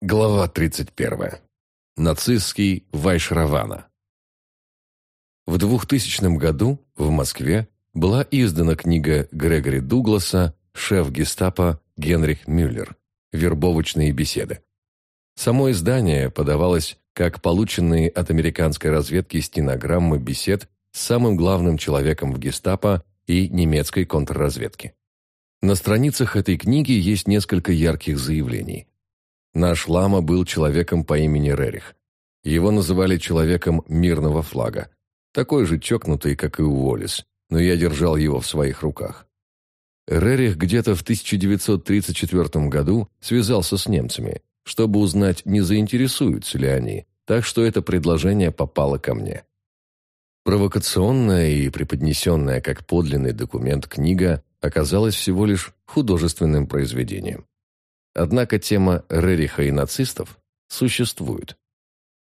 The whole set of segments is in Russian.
Глава 31. Нацистский Вайшравана. В 2000 году в Москве была издана книга Грегори Дугласа «Шеф гестапо Генрих Мюллер. Вербовочные беседы». Само издание подавалось как полученные от американской разведки стенограммы бесед с самым главным человеком в гестапо и немецкой контрразведки. На страницах этой книги есть несколько ярких заявлений – Наш лама был человеком по имени Рерих. Его называли человеком мирного флага. Такой же чокнутый, как и Уоллес, но я держал его в своих руках. Рерих где-то в 1934 году связался с немцами, чтобы узнать, не заинтересуются ли они, так что это предложение попало ко мне. Провокационная и преподнесенная как подлинный документ книга оказалась всего лишь художественным произведением. Однако тема Рериха и нацистов существует.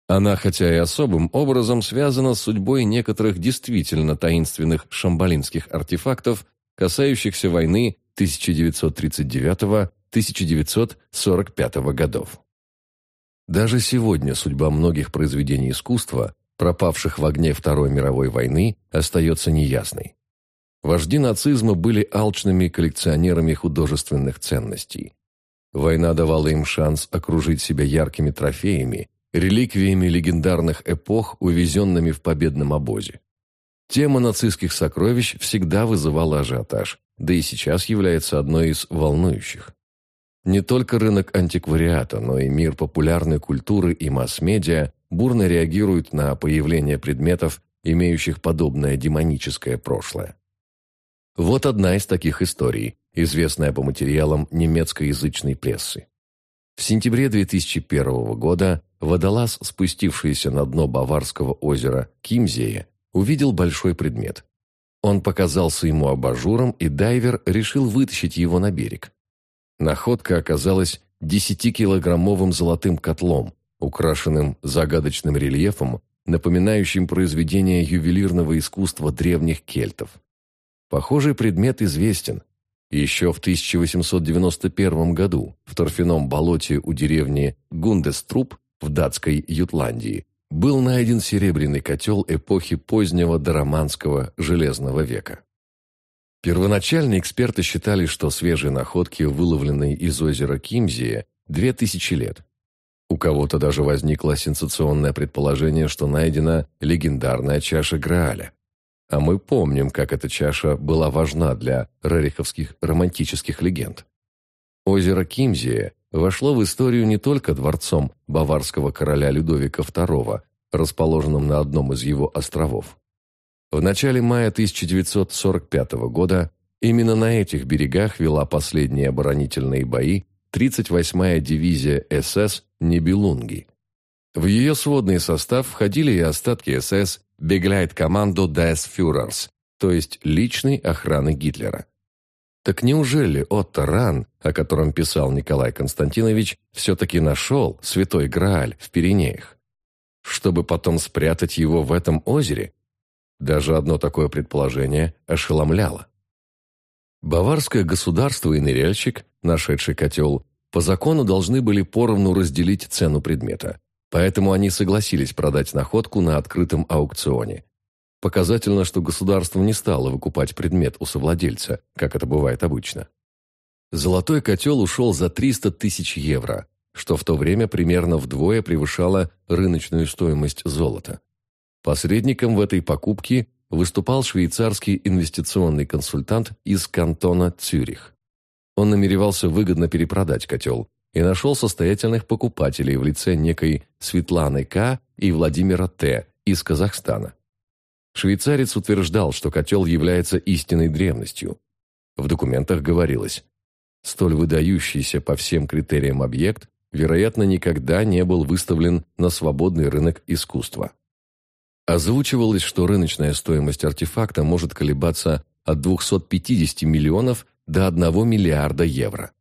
Она, хотя и особым образом, связана с судьбой некоторых действительно таинственных шамбалинских артефактов, касающихся войны 1939-1945 годов. Даже сегодня судьба многих произведений искусства, пропавших в огне Второй мировой войны, остается неясной. Вожди нацизма были алчными коллекционерами художественных ценностей. Война давала им шанс окружить себя яркими трофеями, реликвиями легендарных эпох, увезенными в победном обозе. Тема нацистских сокровищ всегда вызывала ажиотаж, да и сейчас является одной из волнующих. Не только рынок антиквариата, но и мир популярной культуры и масс-медиа бурно реагируют на появление предметов, имеющих подобное демоническое прошлое. Вот одна из таких историй, известная по материалам немецкоязычной прессы. В сентябре 2001 года водолаз, спустившийся на дно Баварского озера Кимзея, увидел большой предмет. Он показался ему абажуром, и дайвер решил вытащить его на берег. Находка оказалась 10-килограммовым золотым котлом, украшенным загадочным рельефом, напоминающим произведение ювелирного искусства древних кельтов. Похожий предмет известен, еще в 1891 году в торфяном болоте у деревни Гундеструб в датской Ютландии был найден серебряный котел эпохи позднего дороманского железного века. Первоначально эксперты считали, что свежие находки, выловленные из озера Кимзия, 2000 лет. У кого-то даже возникло сенсационное предположение, что найдена легендарная чаша Грааля. А мы помним, как эта чаша была важна для рериховских романтических легенд. Озеро Кимзия вошло в историю не только дворцом баварского короля Людовика II, расположенным на одном из его островов. В начале мая 1945 года именно на этих берегах вела последние оборонительные бои 38-я дивизия СС «Небелунги». В ее сводный состав входили и остатки СС Бегляет команду des Führers, то есть личной охраны Гитлера. Так неужели Отто Ран, о котором писал Николай Константинович, все-таки нашел святой Грааль в Пиренеях? Чтобы потом спрятать его в этом озере? Даже одно такое предположение ошеломляло. Баварское государство и ныряльщик, нашедший котел, по закону должны были поровну разделить цену предмета. Поэтому они согласились продать находку на открытом аукционе. Показательно, что государство не стало выкупать предмет у совладельца, как это бывает обычно. Золотой котел ушел за 300 тысяч евро, что в то время примерно вдвое превышало рыночную стоимость золота. Посредником в этой покупке выступал швейцарский инвестиционный консультант из кантона Цюрих. Он намеревался выгодно перепродать котел, и нашел состоятельных покупателей в лице некой Светланы К. и Владимира Т. из Казахстана. Швейцарец утверждал, что котел является истинной древностью. В документах говорилось, столь выдающийся по всем критериям объект, вероятно, никогда не был выставлен на свободный рынок искусства. Озвучивалось, что рыночная стоимость артефакта может колебаться от 250 миллионов до 1 миллиарда евро.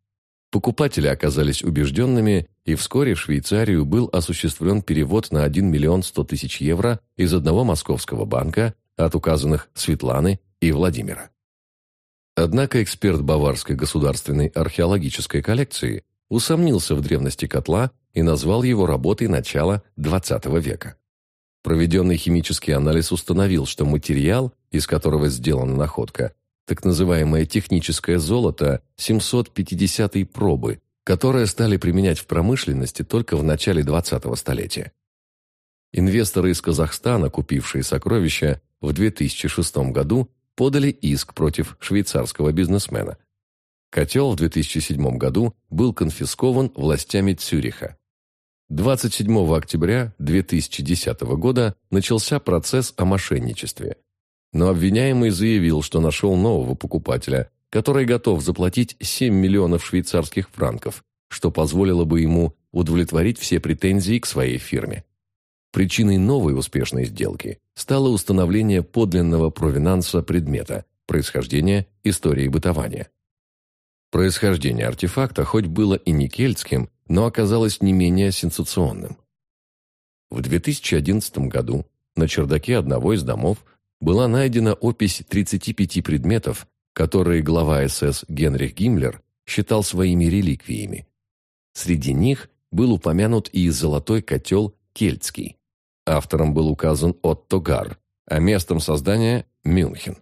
Покупатели оказались убежденными, и вскоре в Швейцарию был осуществлен перевод на 1 миллион 100 тысяч евро из одного московского банка от указанных Светланы и Владимира. Однако эксперт Баварской государственной археологической коллекции усомнился в древности котла и назвал его работой начала XX века. Проведенный химический анализ установил, что материал, из которого сделана находка, так называемое техническое золото 750-й пробы, которое стали применять в промышленности только в начале 20-го столетия. Инвесторы из Казахстана, купившие сокровища, в 2006 году подали иск против швейцарского бизнесмена. Котел в 2007 году был конфискован властями Цюриха. 27 октября 2010 года начался процесс о мошенничестве. Но обвиняемый заявил, что нашел нового покупателя, который готов заплатить 7 миллионов швейцарских франков, что позволило бы ему удовлетворить все претензии к своей фирме. Причиной новой успешной сделки стало установление подлинного провинанса предмета, происхождения, истории бытования. Происхождение артефакта хоть было и не кельтским, но оказалось не менее сенсационным. В 2011 году на чердаке одного из домов была найдена опись 35 предметов, которые глава СС Генрих Гиммлер считал своими реликвиями. Среди них был упомянут и золотой котел кельтский. Автором был указан Отто Гар, а местом создания – Мюнхен.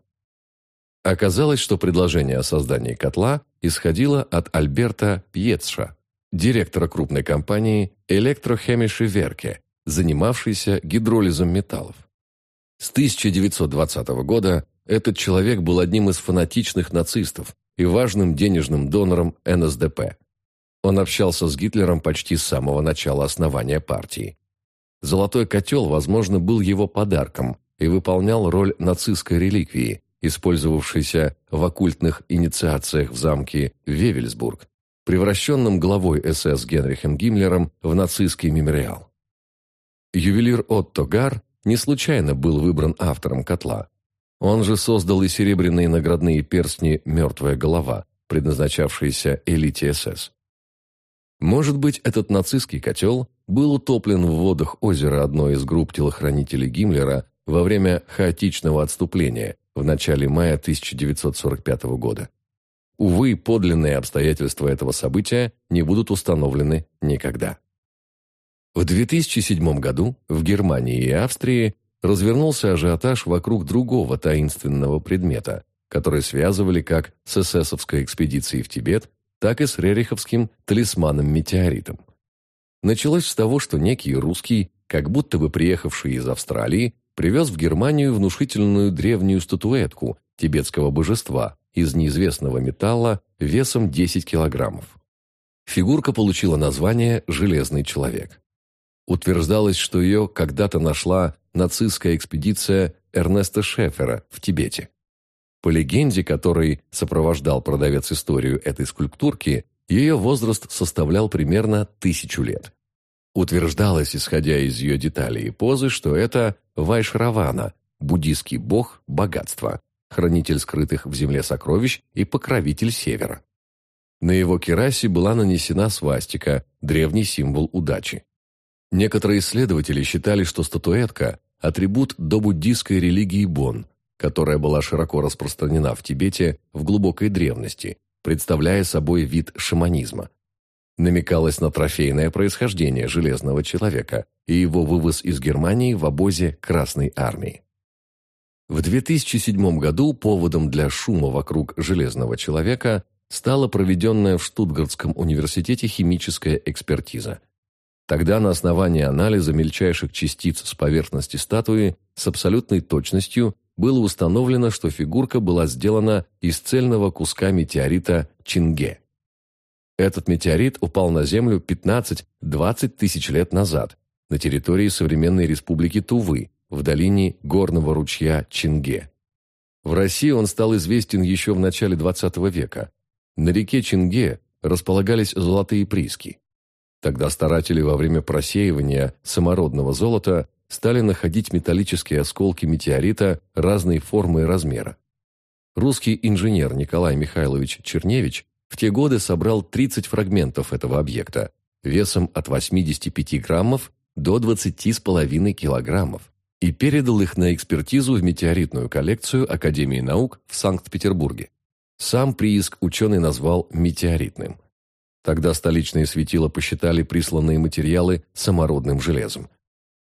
Оказалось, что предложение о создании котла исходило от Альберта Пьетша, директора крупной компании «Электрохемиши Верке», занимавшейся гидролизом металлов. С 1920 года этот человек был одним из фанатичных нацистов и важным денежным донором НСДП. Он общался с Гитлером почти с самого начала основания партии. Золотой котел, возможно, был его подарком и выполнял роль нацистской реликвии, использовавшейся в оккультных инициациях в замке Вевельсбург, превращенном главой СС Генрихом Гиммлером в нацистский мемориал. Ювелир Отто Гар не случайно был выбран автором котла. Он же создал и серебряные наградные перстни «Мертвая голова», предназначавшиеся элите СС. Может быть, этот нацистский котел был утоплен в водах озера одной из групп телохранителей Гиммлера во время хаотичного отступления в начале мая 1945 года. Увы, подлинные обстоятельства этого события не будут установлены никогда. В 2007 году в Германии и Австрии развернулся ажиотаж вокруг другого таинственного предмета, который связывали как с эсэсовской экспедицией в Тибет, так и с рериховским талисманом-метеоритом. Началось с того, что некий русский, как будто бы приехавший из Австралии, привез в Германию внушительную древнюю статуэтку тибетского божества из неизвестного металла весом 10 килограммов. Фигурка получила название «Железный человек». Утверждалось, что ее когда-то нашла нацистская экспедиция Эрнеста Шефера в Тибете. По легенде, которой сопровождал продавец историю этой скульптурки, ее возраст составлял примерно тысячу лет. Утверждалось, исходя из ее деталей и позы, что это Вайшравана, буддийский бог богатства, хранитель скрытых в земле сокровищ и покровитель севера. На его керасе была нанесена свастика, древний символ удачи. Некоторые исследователи считали, что статуэтка – атрибут добуддийской религии Бон, которая была широко распространена в Тибете в глубокой древности, представляя собой вид шаманизма. Намекалось на трофейное происхождение Железного Человека и его вывоз из Германии в обозе Красной Армии. В 2007 году поводом для шума вокруг Железного Человека стала проведенная в Штутгартском университете химическая экспертиза. Тогда на основании анализа мельчайших частиц с поверхности статуи с абсолютной точностью было установлено, что фигурка была сделана из цельного куска метеорита Чинге. Этот метеорит упал на Землю 15-20 тысяч лет назад на территории современной республики Тувы, в долине горного ручья Чинге. В России он стал известен еще в начале XX века. На реке Чинге располагались золотые прииски. Тогда старатели во время просеивания самородного золота стали находить металлические осколки метеорита разной формы и размера. Русский инженер Николай Михайлович Черневич в те годы собрал 30 фрагментов этого объекта весом от 85 граммов до 20,5 килограммов и передал их на экспертизу в метеоритную коллекцию Академии наук в Санкт-Петербурге. Сам прииск ученый назвал метеоритным. Тогда столичные светила посчитали присланные материалы самородным железом.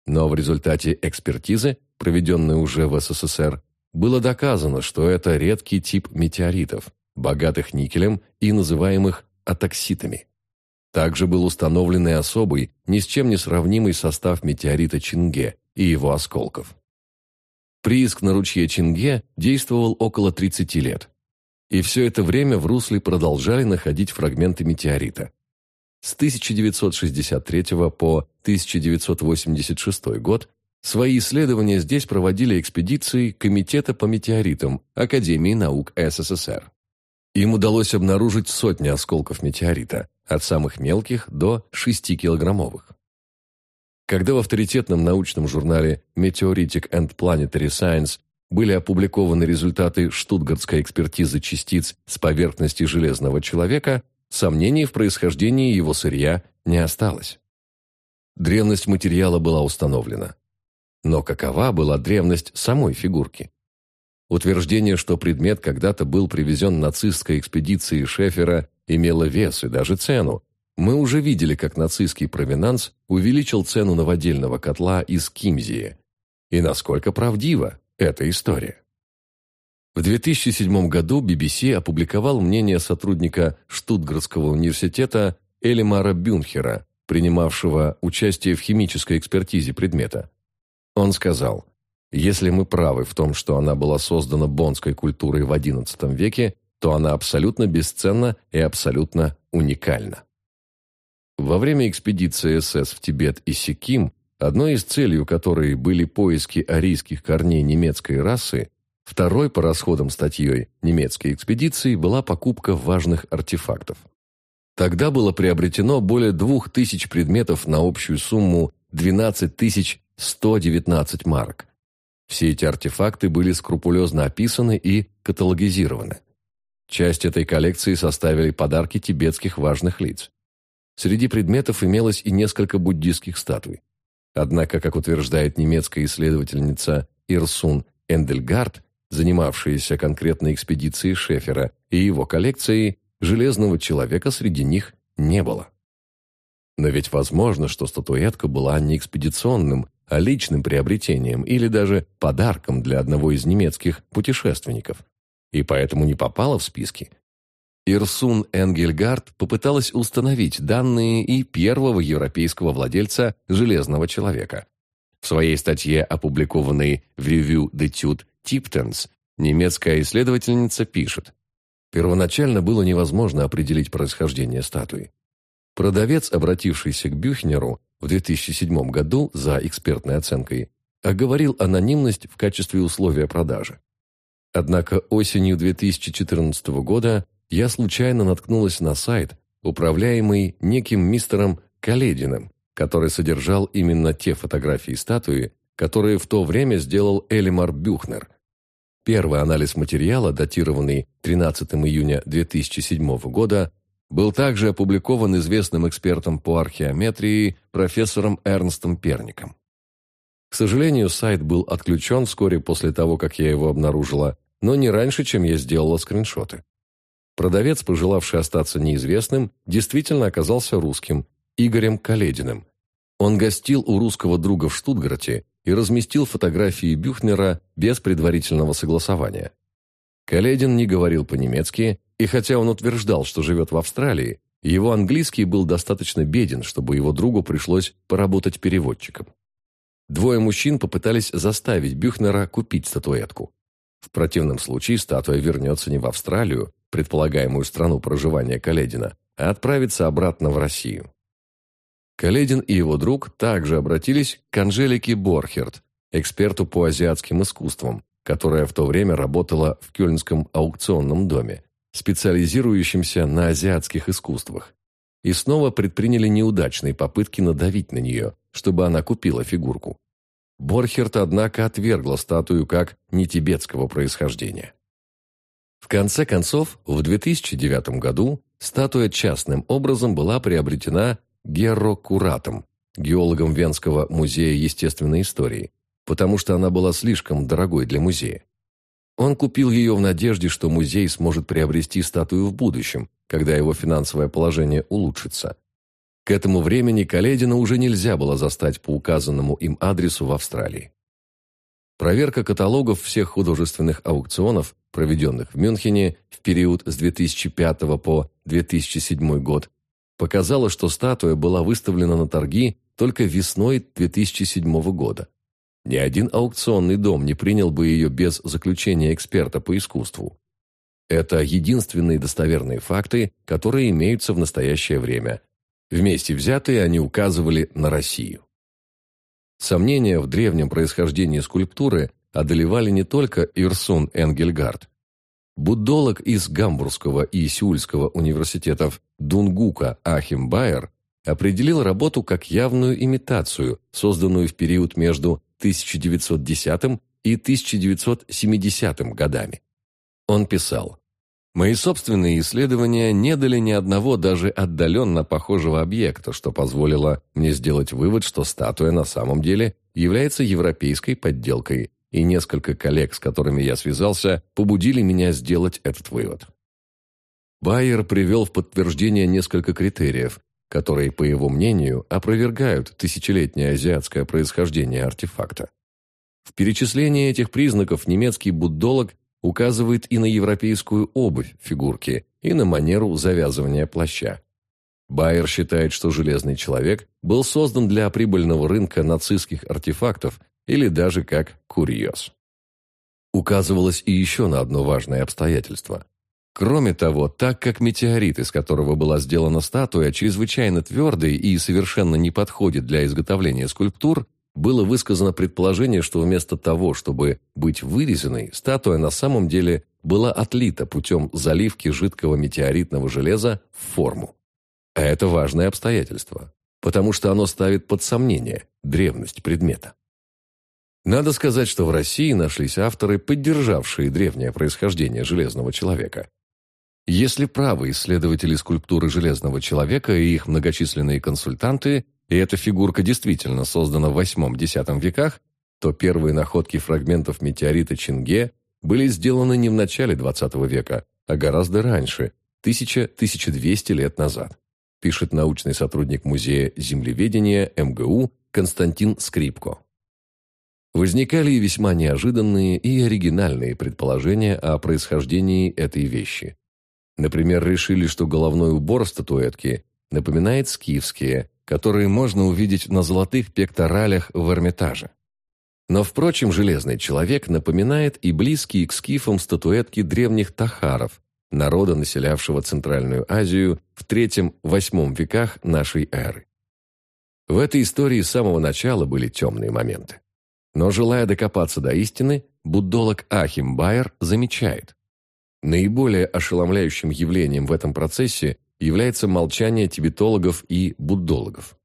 Но в результате экспертизы, проведенной уже в СССР, было доказано, что это редкий тип метеоритов, богатых никелем и называемых атокситами. Также был установлен и особый, ни с чем не сравнимый состав метеорита Чинге и его осколков. Прииск на ручье Чинге действовал около 30 лет. И все это время в русле продолжали находить фрагменты метеорита. С 1963 по 1986 год свои исследования здесь проводили экспедиции Комитета по метеоритам Академии наук СССР. Им удалось обнаружить сотни осколков метеорита, от самых мелких до 6-килограммовых. Когда в авторитетном научном журнале Meteoritic and Planetary Science были опубликованы результаты штутгартской экспертизы частиц с поверхности Железного человека, сомнений в происхождении его сырья не осталось. Древность материала была установлена. Но какова была древность самой фигурки? Утверждение, что предмет когда-то был привезен нацистской экспедицией Шефера, имело вес и даже цену. Мы уже видели, как нацистский провинанс увеличил цену новодельного котла из Кимзии. И насколько правдива эта история. В 2007 году BBC опубликовал мнение сотрудника Штутгартского университета Элимара Бюнхера, принимавшего участие в химической экспертизе предмета. Он сказал, если мы правы в том, что она была создана бонской культурой в XI веке, то она абсолютно бесценна и абсолютно уникальна. Во время экспедиции СС в Тибет и Сиким, одной из целей которой были поиски арийских корней немецкой расы, второй по расходам статьей немецкой экспедиции была покупка важных артефактов. Тогда было приобретено более 2000 предметов на общую сумму 12 119 марок, все эти артефакты были скрупулезно описаны и каталогизированы. Часть этой коллекции составили подарки тибетских важных лиц. Среди предметов имелось и несколько буддийских статуй. Однако, как утверждает немецкая исследовательница Ирсун Эндельгард, занимавшаяся конкретной экспедицией Шефера и его коллекцией, железного человека среди них не было. Но ведь возможно, что статуэтка была не экспедиционным, а личным приобретением или даже подарком для одного из немецких путешественников, и поэтому не попала в списки. Ирсун Энгельгард попыталась установить данные и первого европейского владельца «Железного человека». В своей статье, опубликованной в Review d'Etude Tiptons, немецкая исследовательница пишет, Первоначально было невозможно определить происхождение статуи. Продавец, обратившийся к Бюхнеру, в 2007 году за экспертной оценкой оговорил анонимность в качестве условия продажи. Однако осенью 2014 года я случайно наткнулась на сайт, управляемый неким мистером Калединым, который содержал именно те фотографии статуи, которые в то время сделал Элимар Бюхнер. Первый анализ материала, датированный 13 июня 2007 года, был также опубликован известным экспертом по археометрии профессором Эрнстом Перником. К сожалению, сайт был отключен вскоре после того, как я его обнаружила, но не раньше, чем я сделала скриншоты. Продавец, пожелавший остаться неизвестным, действительно оказался русским, Игорем Калединым. Он гостил у русского друга в Штутгарте и разместил фотографии Бюхнера без предварительного согласования. Каледин не говорил по-немецки и хотя он утверждал, что живет в Австралии, его английский был достаточно беден, чтобы его другу пришлось поработать переводчиком. Двое мужчин попытались заставить Бюхнера купить статуэтку. В противном случае статуя вернется не в Австралию, предполагаемую страну проживания Каледина, а отправится обратно в Россию. Каледин и его друг также обратились к Анжелике Борхерт, эксперту по азиатским искусствам, которая в то время работала в Кёльнском аукционном доме, специализирующимся на азиатских искусствах, и снова предприняли неудачные попытки надавить на нее, чтобы она купила фигурку. Борхерт, однако, отвергла статую как нетибетского происхождения. В конце концов, в 2009 году статуя частным образом была приобретена Герро Куратом, геологом Венского музея естественной истории, потому что она была слишком дорогой для музея. Он купил ее в надежде, что музей сможет приобрести статую в будущем, когда его финансовое положение улучшится. К этому времени Каледина уже нельзя было застать по указанному им адресу в Австралии. Проверка каталогов всех художественных аукционов, проведенных в Мюнхене в период с 2005 по 2007 год, показала, что статуя была выставлена на торги только весной 2007 года. Ни один аукционный дом не принял бы ее без заключения эксперта по искусству. Это единственные достоверные факты, которые имеются в настоящее время. Вместе взятые они указывали на Россию. Сомнения в древнем происхождении скульптуры одолевали не только Ирсун Энгельгард. Буддолог из Гамбургского и Сеульского университетов Дунгука Ахим Байер определил работу как явную имитацию, созданную в период между 1910 и 1970 годами. Он писал, «Мои собственные исследования не дали ни одного даже отдаленно похожего объекта, что позволило мне сделать вывод, что статуя на самом деле является европейской подделкой, и несколько коллег, с которыми я связался, побудили меня сделать этот вывод». Байер привел в подтверждение несколько критериев, которые, по его мнению, опровергают тысячелетнее азиатское происхождение артефакта. В перечислении этих признаков немецкий буддолог указывает и на европейскую обувь фигурки, и на манеру завязывания плаща. Байер считает, что «Железный человек» был создан для прибыльного рынка нацистских артефактов или даже как курьез. Указывалось и еще на одно важное обстоятельство. Кроме того, так как метеорит, из которого была сделана статуя, чрезвычайно твердый и совершенно не подходит для изготовления скульптур, было высказано предположение, что вместо того, чтобы быть вырезанной, статуя на самом деле была отлита путем заливки жидкого метеоритного железа в форму. А это важное обстоятельство, потому что оно ставит под сомнение древность предмета. Надо сказать, что в России нашлись авторы, поддержавшие древнее происхождение Железного человека. Если правы исследователи скульптуры Железного человека и их многочисленные консультанты, и эта фигурка действительно создана в VIII-X веках, то первые находки фрагментов метеорита Чинге были сделаны не в начале XX века, а гораздо раньше, 1000-1200 лет назад, пишет научный сотрудник Музея землеведения МГУ Константин Скрипко. Возникали и весьма неожиданные и оригинальные предположения о происхождении этой вещи. Например, решили, что головной убор статуэтки напоминает скифские, которые можно увидеть на золотых пекторалях в Эрмитаже. Но, впрочем, Железный Человек напоминает и близкие к скифам статуэтки древних тахаров, народа, населявшего Центральную Азию в III-VIII веках нашей эры. В этой истории с самого начала были темные моменты. Но, желая докопаться до истины, буддолог Ахим Байер замечает, Наиболее ошеломляющим явлением в этом процессе является молчание тибетологов и буддологов.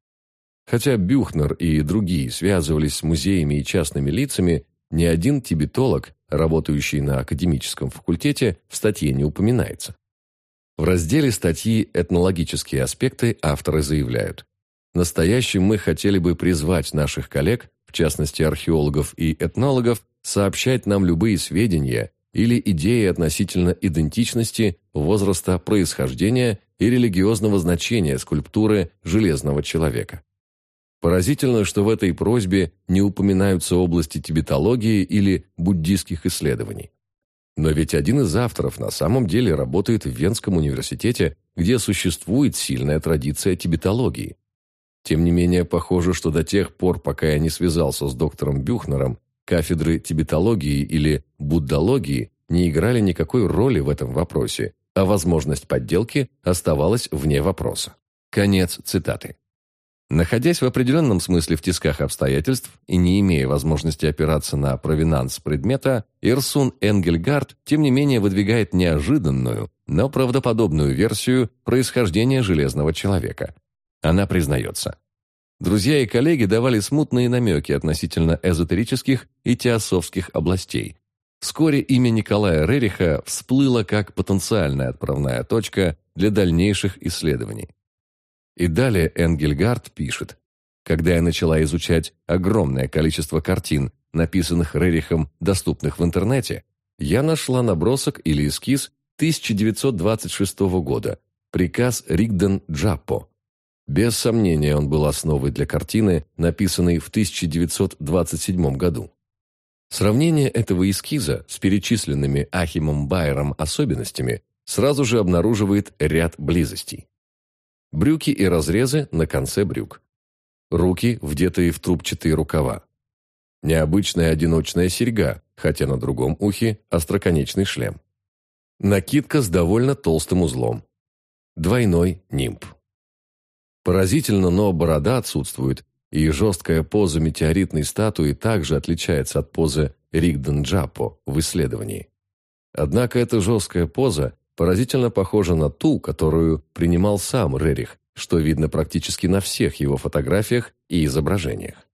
Хотя Бюхнер и другие связывались с музеями и частными лицами, ни один тибетолог, работающий на академическом факультете, в статье не упоминается. В разделе статьи «Этнологические аспекты» авторы заявляют, «Настоящим мы хотели бы призвать наших коллег, в частности археологов и этнологов, сообщать нам любые сведения, или идеи относительно идентичности, возраста, происхождения и религиозного значения скульптуры железного человека. Поразительно, что в этой просьбе не упоминаются области тибетологии или буддийских исследований. Но ведь один из авторов на самом деле работает в Венском университете, где существует сильная традиция тибетологии. Тем не менее, похоже, что до тех пор, пока я не связался с доктором Бюхнером, Кафедры тибетологии или буддологии не играли никакой роли в этом вопросе, а возможность подделки оставалась вне вопроса. Конец цитаты. Находясь в определенном смысле в тисках обстоятельств и не имея возможности опираться на провинанс предмета, Ирсун Энгельгард, тем не менее, выдвигает неожиданную, но правдоподобную версию происхождения Железного человека. Она признается. Друзья и коллеги давали смутные намеки относительно эзотерических и теософских областей. Вскоре имя Николая Рериха всплыло как потенциальная отправная точка для дальнейших исследований. И далее Энгельгард пишет, «Когда я начала изучать огромное количество картин, написанных Рерихом, доступных в интернете, я нашла набросок или эскиз 1926 года, приказ Ригден-Джаппо. Без сомнения, он был основой для картины, написанной в 1927 году. Сравнение этого эскиза с перечисленными Ахимом Байером особенностями сразу же обнаруживает ряд близостей. Брюки и разрезы на конце брюк. Руки, вдетые в трубчатые рукава. Необычная одиночная серьга, хотя на другом ухе остроконечный шлем. Накидка с довольно толстым узлом. Двойной нимб. Поразительно, но борода отсутствует, и жесткая поза метеоритной статуи также отличается от позы Ригден-Джапо в исследовании. Однако эта жесткая поза поразительно похожа на ту, которую принимал сам Рерих, что видно практически на всех его фотографиях и изображениях.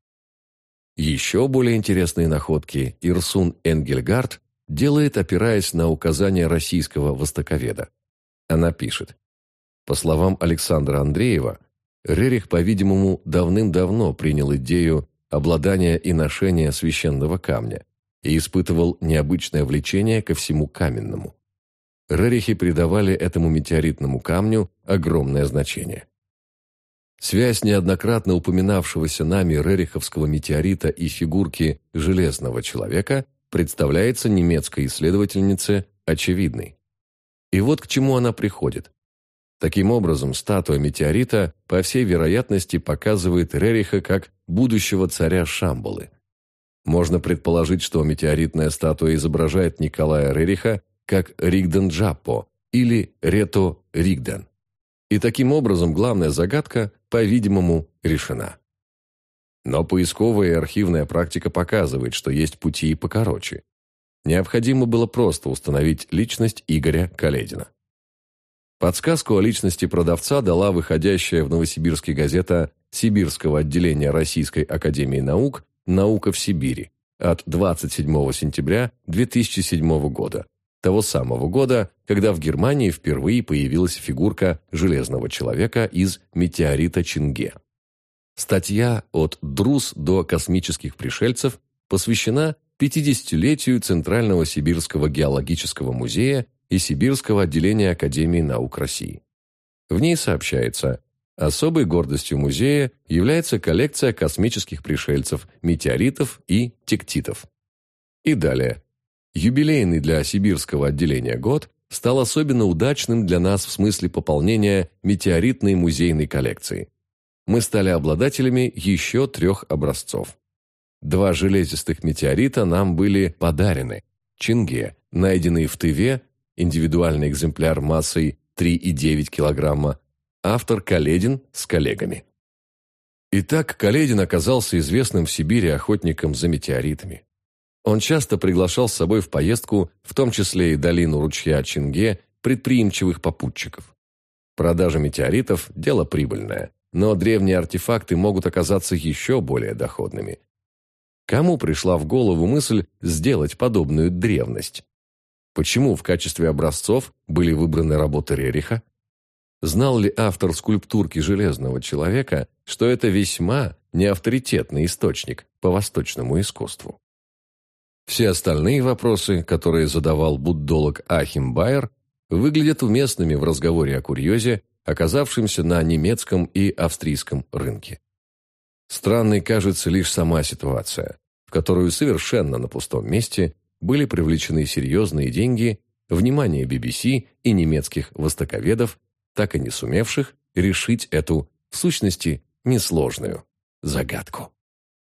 Еще более интересные находки Ирсун Энгельгард делает, опираясь на указания российского востоковеда. Она пишет, по словам Александра Андреева, Рерих, по-видимому, давным-давно принял идею обладания и ношения священного камня и испытывал необычное влечение ко всему каменному. Рерихи придавали этому метеоритному камню огромное значение. Связь неоднократно упоминавшегося нами рериховского метеорита и фигурки «железного человека» представляется немецкой исследовательнице очевидной. И вот к чему она приходит. Таким образом, статуя метеорита, по всей вероятности, показывает Рериха как будущего царя Шамбалы. Можно предположить, что метеоритная статуя изображает Николая Рериха как Ригден Джаппо или Рето Ригден. И таким образом главная загадка, по-видимому, решена. Но поисковая и архивная практика показывает, что есть пути и покороче. Необходимо было просто установить личность Игоря Каледина. Подсказку о личности продавца дала выходящая в Новосибирске газета Сибирского отделения Российской Академии Наук «Наука в Сибири» от 27 сентября 2007 года, того самого года, когда в Германии впервые появилась фигурка железного человека из метеорита Чинге. Статья «От друз до космических пришельцев» посвящена 50-летию Центрального Сибирского геологического музея и Сибирского отделения Академии наук России. В ней сообщается, особой гордостью музея является коллекция космических пришельцев, метеоритов и тектитов. И далее. Юбилейный для сибирского отделения год стал особенно удачным для нас в смысле пополнения метеоритной музейной коллекции. Мы стали обладателями еще трех образцов. Два железистых метеорита нам были подарены. Чинге, найденный в Тыве, индивидуальный экземпляр массой 3,9 кг, автор Каледин с коллегами. Итак, Каледин оказался известным в Сибири охотником за метеоритами. Он часто приглашал с собой в поездку, в том числе и долину ручья Чинге, предприимчивых попутчиков. Продажа метеоритов – дело прибыльное, но древние артефакты могут оказаться еще более доходными. Кому пришла в голову мысль сделать подобную древность? Почему в качестве образцов были выбраны работы Рериха? Знал ли автор скульптурки Железного человека, что это весьма неавторитетный источник по восточному искусству? Все остальные вопросы, которые задавал буддолог Ахим Байер, выглядят уместными в разговоре о курьезе, оказавшемся на немецком и австрийском рынке. Странной кажется лишь сама ситуация, в которую совершенно на пустом месте были привлечены серьезные деньги, внимание BBC и немецких востоковедов, так и не сумевших решить эту, в сущности, несложную загадку.